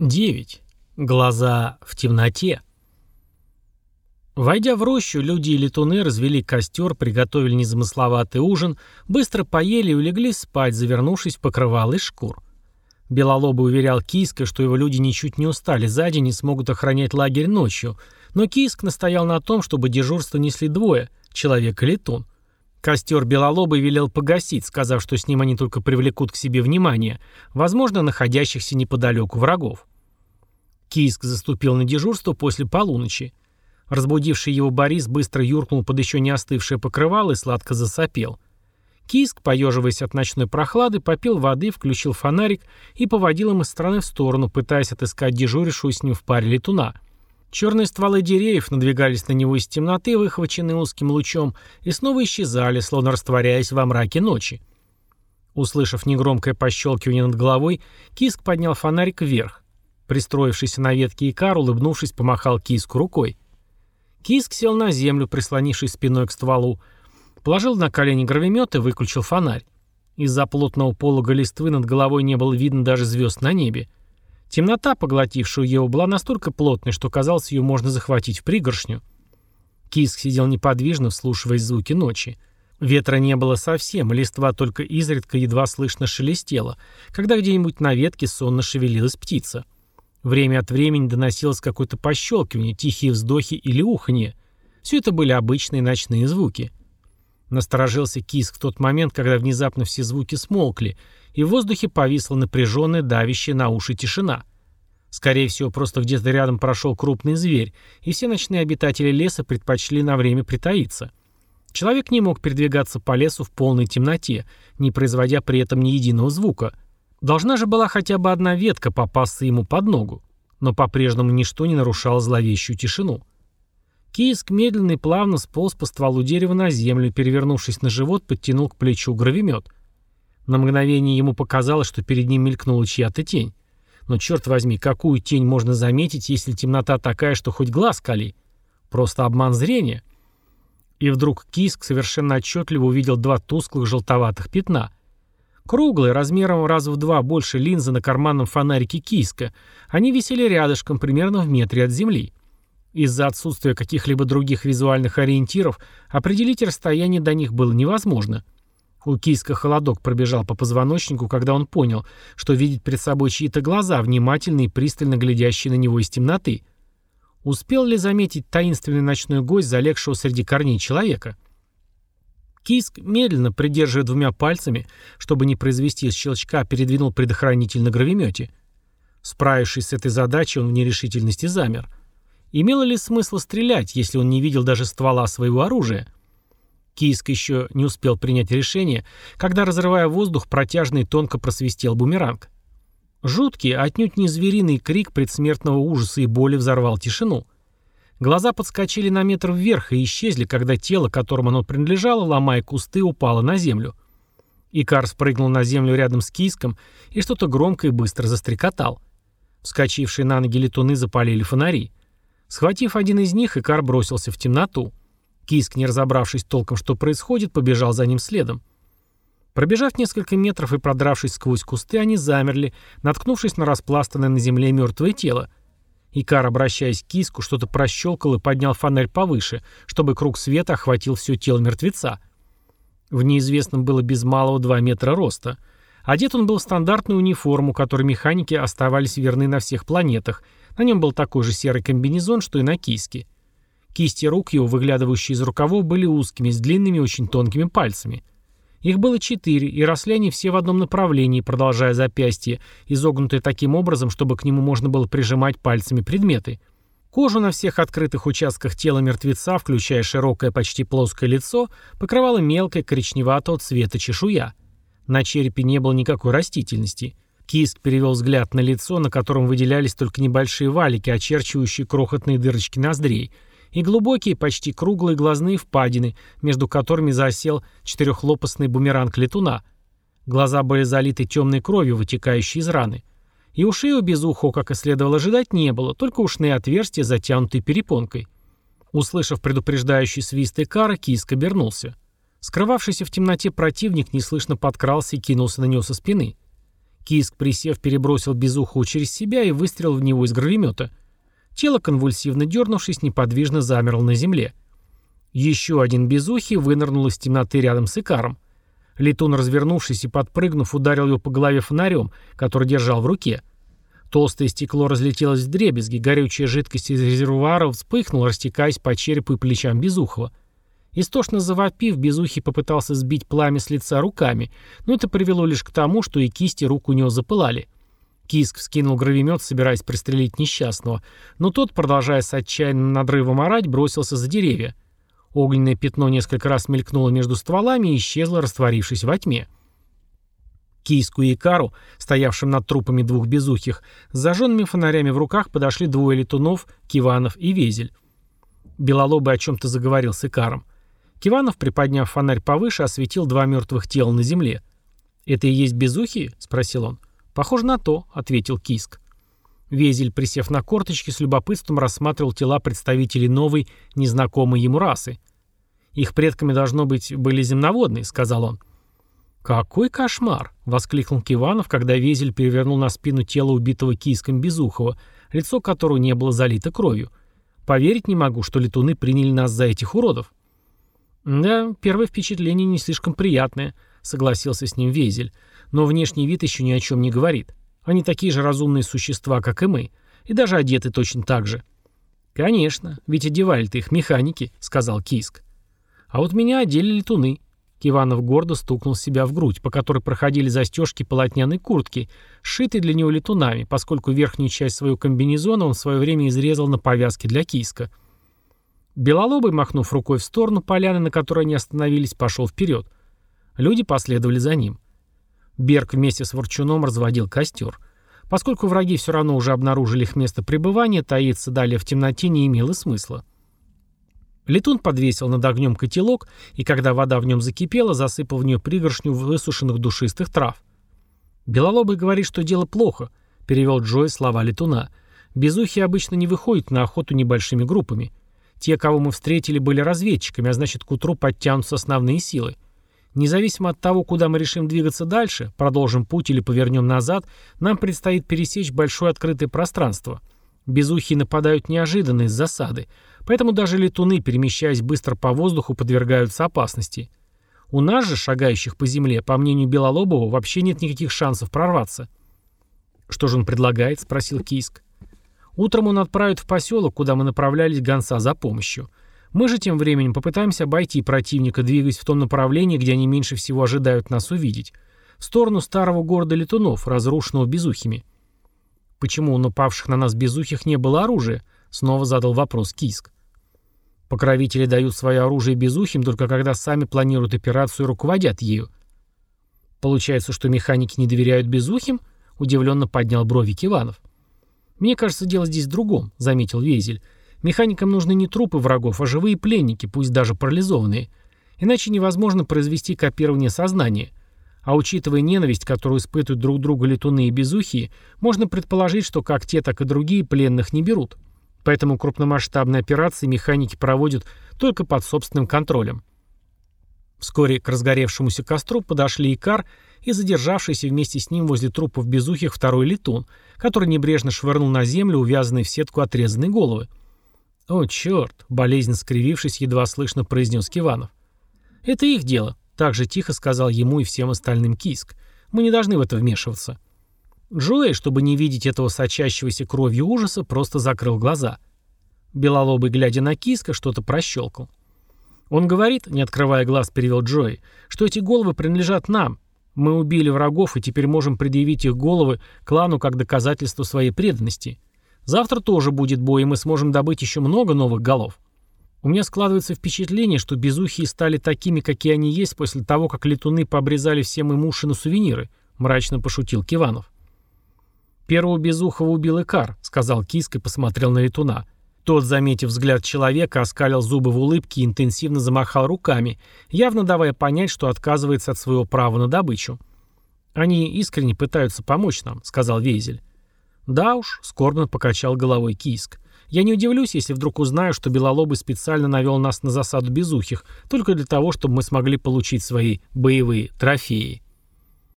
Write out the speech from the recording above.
9. Глаза в темноте. Войдя в рощу, люди и летуны развели костер, приготовили незамысловатый ужин, быстро поели и улеглись спать, завернувшись в покрывало из шкур. Белолобый уверял Киска, что его люди ничуть не устали за день и смогут охранять лагерь ночью, но Киск настоял на том, чтобы дежурство несли двое — человек и летун. Костер Белолобый велел погасить, сказав, что с ним они только привлекут к себе внимание, возможно, находящихся неподалеку врагов. Кийск заступил на дежурство после полуночи. Разбудивший его Борис быстро юркнул под еще не остывшее покрывало и сладко засопел. Кийск, поеживаясь от ночной прохлады, попил воды, включил фонарик и поводил им из стороны в сторону, пытаясь отыскать дежурившую с ним в паре летуна. Черные стволы деревьев надвигались на него из темноты, выхваченные узким лучом, и снова исчезали, словно растворяясь во мраке ночи. Услышав негромкое пощелкивание над головой, Киск поднял фонарик вверх. Пристроившийся на ветке Икар, улыбнувшись, помахал киску рукой. Киск сел на землю, прислонившись спиной к стволу, положил на колени гравимет и выключил фонарь. Из-за плотного полога листвы над головой не было видно даже звезд на небе. Темнота, поглотившая его, была настолько плотной, что казалось, ее можно захватить в пригоршню. Киск сидел неподвижно, вслушиваясь звуки ночи. Ветра не было совсем, листва только изредка едва слышно шелестела, когда где-нибудь на ветке сонно шевелилась птица. Время от времени доносилось какое-то пощелкивание, тихие вздохи или уханье. Все это были обычные ночные звуки. Насторожился Киск в тот момент, когда внезапно все звуки смолкли, и в воздухе повисла напряженная, давящая на уши тишина. Скорее всего, просто где-то рядом прошел крупный зверь, и все ночные обитатели леса предпочли на время притаиться. Человек не мог передвигаться по лесу в полной темноте, не производя при этом ни единого звука – Должна же была хотя бы одна ветка попасться ему под ногу, но по-прежнему ничто не нарушало зловещую тишину. Киск медленно и плавно сполз по стволу дерева на землю перевернувшись на живот, подтянул к плечу гравимет. На мгновение ему показалось, что перед ним мелькнула чья-то тень. Но черт возьми, какую тень можно заметить, если темнота такая, что хоть глаз кали? Просто обман зрения. И вдруг Киск совершенно отчетливо увидел два тусклых желтоватых пятна — Круглые, размером раз в два больше линзы на карманном фонарике Киска. Они висели рядышком, примерно в метре от земли. Из-за отсутствия каких-либо других визуальных ориентиров определить расстояние до них было невозможно. У Киска холодок пробежал по позвоночнику, когда он понял, что видит перед собой чьи-то глаза, внимательные и пристально глядящие на него из темноты. Успел ли заметить таинственный ночной гость, залегшего среди корней человека? — Киск, медленно придерживая двумя пальцами, чтобы не произвести щелчка, передвинул предохранитель на гравимете. Справившись с этой задачей, он в нерешительности замер. Имело ли смысл стрелять, если он не видел даже ствола своего оружия? Киск еще не успел принять решение, когда, разрывая воздух, протяжно и тонко просвистел бумеранг. Жуткий, отнюдь не звериный крик предсмертного ужаса и боли взорвал тишину. Глаза подскочили на метр вверх и исчезли, когда тело, которому оно принадлежало, ломая кусты, упало на землю. Икар спрыгнул на землю рядом с киском и что-то громко и быстро застрекотал. Вскочившие на ноги летуны запалили фонари. Схватив один из них, Икар бросился в темноту. Киск, не разобравшись толком, что происходит, побежал за ним следом. Пробежав несколько метров и продравшись сквозь кусты, они замерли, наткнувшись на распластанное на земле мертвое тело — Икар, обращаясь к киску, что-то прощелкал и поднял фонарь повыше, чтобы круг света охватил все тело мертвеца. В неизвестном было без малого 2 метра роста. Одет он был в стандартную униформу, которой механики оставались верны на всех планетах. На нем был такой же серый комбинезон, что и на киске. Кисти рук его, выглядывающие из рукавов, были узкими, с длинными очень тонкими пальцами. Их было четыре, и росли они все в одном направлении, продолжая запястье, изогнутые таким образом, чтобы к нему можно было прижимать пальцами предметы. Кожу на всех открытых участках тела мертвеца, включая широкое, почти плоское лицо, покрывала мелкая коричневатого цвета чешуя. На черепе не было никакой растительности. Киск перевел взгляд на лицо, на котором выделялись только небольшие валики, очерчивающие крохотные дырочки ноздрей – и глубокие, почти круглые глазные впадины, между которыми засел четырехлопастный бумеранг летуна. Глаза были залиты темной кровью, вытекающей из раны. И ушей у безухо, как и следовало ожидать, не было, только ушные отверстия, затянутые перепонкой. Услышав предупреждающий свист Икара, Киск обернулся. Скрывавшийся в темноте противник неслышно подкрался и кинулся на него со спины. Киск, присев, перебросил безуху через себя и выстрелил в него из гравимета. Тело, конвульсивно дернувшись, неподвижно замерло на земле. Еще один безухий вынырнул из темноты рядом с Икаром. Летун, развернувшись и подпрыгнув, ударил его по голове фонарем, который держал в руке. Толстое стекло разлетелось в дребезги, горючая жидкость из резервуара вспыхнула, растекаясь по черепу и плечам Безухова. Истошно завопив, Безухий попытался сбить пламя с лица руками, но это привело лишь к тому, что и кисти рук у него запылали. Киск вскинул гравимет, собираясь пристрелить несчастного, но тот, продолжая с отчаянным надрывом орать, бросился за деревья. Огненное пятно несколько раз мелькнуло между стволами и исчезло, растворившись во тьме. Кийску и Икару, стоявшим над трупами двух безухих, с зажженными фонарями в руках подошли двое летунов, Киванов и Везель. Белолобый о чем-то заговорил с Икаром. Киванов, приподняв фонарь повыше, осветил два мертвых тела на земле. «Это и есть безухие?» — спросил он. «Похоже на то», — ответил Киск. Везель, присев на корточки, с любопытством рассматривал тела представителей новой, незнакомой ему расы. «Их предками, должно быть, были земноводные», — сказал он. «Какой кошмар!» — воскликнул Киванов, когда Везель перевернул на спину тело убитого кийском Безухова, лицо которого не было залито кровью. «Поверить не могу, что летуны приняли нас за этих уродов». «Да, первое впечатление не слишком приятное», — согласился с ним Везель. «Но внешний вид еще ни о чем не говорит. Они такие же разумные существа, как и мы. И даже одеты точно так же». «Конечно, ведь одевали-то их механики», — сказал Киск. «А вот меня одели летуны». Киванов гордо стукнул себя в грудь, по которой проходили застежки полотняной куртки, сшитой для него летунами, поскольку верхнюю часть своего комбинезона он в свое время изрезал на повязке для киска. Белолобый, махнув рукой в сторону поляны, на которой они остановились, пошел вперед. Люди последовали за ним. Берг вместе с Ворчуном разводил костер. Поскольку враги все равно уже обнаружили их место пребывания, таиться далее в темноте не имело смысла. Летун подвесил над огнем котелок, и когда вода в нем закипела, засыпал в нее пригоршню высушенных душистых трав. «Белолобый говорит, что дело плохо», — перевел Джой слова летуна. «Безухи обычно не выходят на охоту небольшими группами. Те, кого мы встретили, были разведчиками, а значит, к утру подтянутся основные силы. Независимо от того, куда мы решим двигаться дальше, продолжим путь или повернем назад, нам предстоит пересечь большое открытое пространство. Безухи нападают неожиданно из засады, поэтому даже летуны, перемещаясь быстро по воздуху, подвергаются опасности. У нас же, шагающих по земле, по мнению Белолобова, вообще нет никаких шансов прорваться. «Что же он предлагает?» — спросил Кийск. «Утром он отправит в поселок, куда мы направлялись гонца за помощью. Мы же тем временем попытаемся обойти противника, двигаясь в том направлении, где они меньше всего ожидают нас увидеть. В сторону старого города летунов, разрушенного безухими. Почему у напавших на нас безухих не было оружия? Снова задал вопрос Киск. Покровители дают свое оружие безухим только когда сами планируют операцию и руководят ею. Получается, что механики не доверяют безухим? Удивленно поднял брови Киванов. Мне кажется, дело здесь в другом, заметил Везель. Механикам нужны не трупы врагов, а живые пленники, пусть даже парализованные. Иначе невозможно произвести копирование сознания. А учитывая ненависть, которую испытывают друг другу летуны и безухие, можно предположить, что как те, так и другие пленных не берут. Поэтому крупномасштабные операции механики проводят только под собственным контролем. Вскоре к разгоревшемуся костру подошли Икар и задержавшийся вместе с ним возле трупов безухих второй летун, который небрежно швырнул на землю увязанные в сетку отрезанные головы. «О, черт!» — болезненно скривившись, едва слышно произнес Киванов. «Это их дело», — так же тихо сказал ему и всем остальным Киск. «Мы не должны в это вмешиваться». Джоэй, чтобы не видеть этого сочащегося кровью ужаса, просто закрыл глаза. Белолобый, глядя на Киска, что-то прощелкал. «Он говорит, не открывая глаз, перевел Джоэй, что эти головы принадлежат нам. Мы убили врагов и теперь можем предъявить их головы клану как доказательство своей преданности». Завтра тоже будет бой, и мы сможем добыть еще много новых голов. У меня складывается впечатление, что безухие стали такими, какие они есть после того, как летуны пообрезали всем им уши на сувениры», — мрачно пошутил Киванов. «Первого безухого убил Икар», — сказал Киск и посмотрел на летуна. Тот, заметив взгляд человека, оскалил зубы в улыбке и интенсивно замахал руками, явно давая понять, что отказывается от своего права на добычу. «Они искренне пытаются помочь нам», — сказал Вейзель. «Да уж», — скорбно покачал головой Кийск. «Я не удивлюсь, если вдруг узнаю, что Белолобый специально навел нас на засаду безухих, только для того, чтобы мы смогли получить свои боевые трофеи».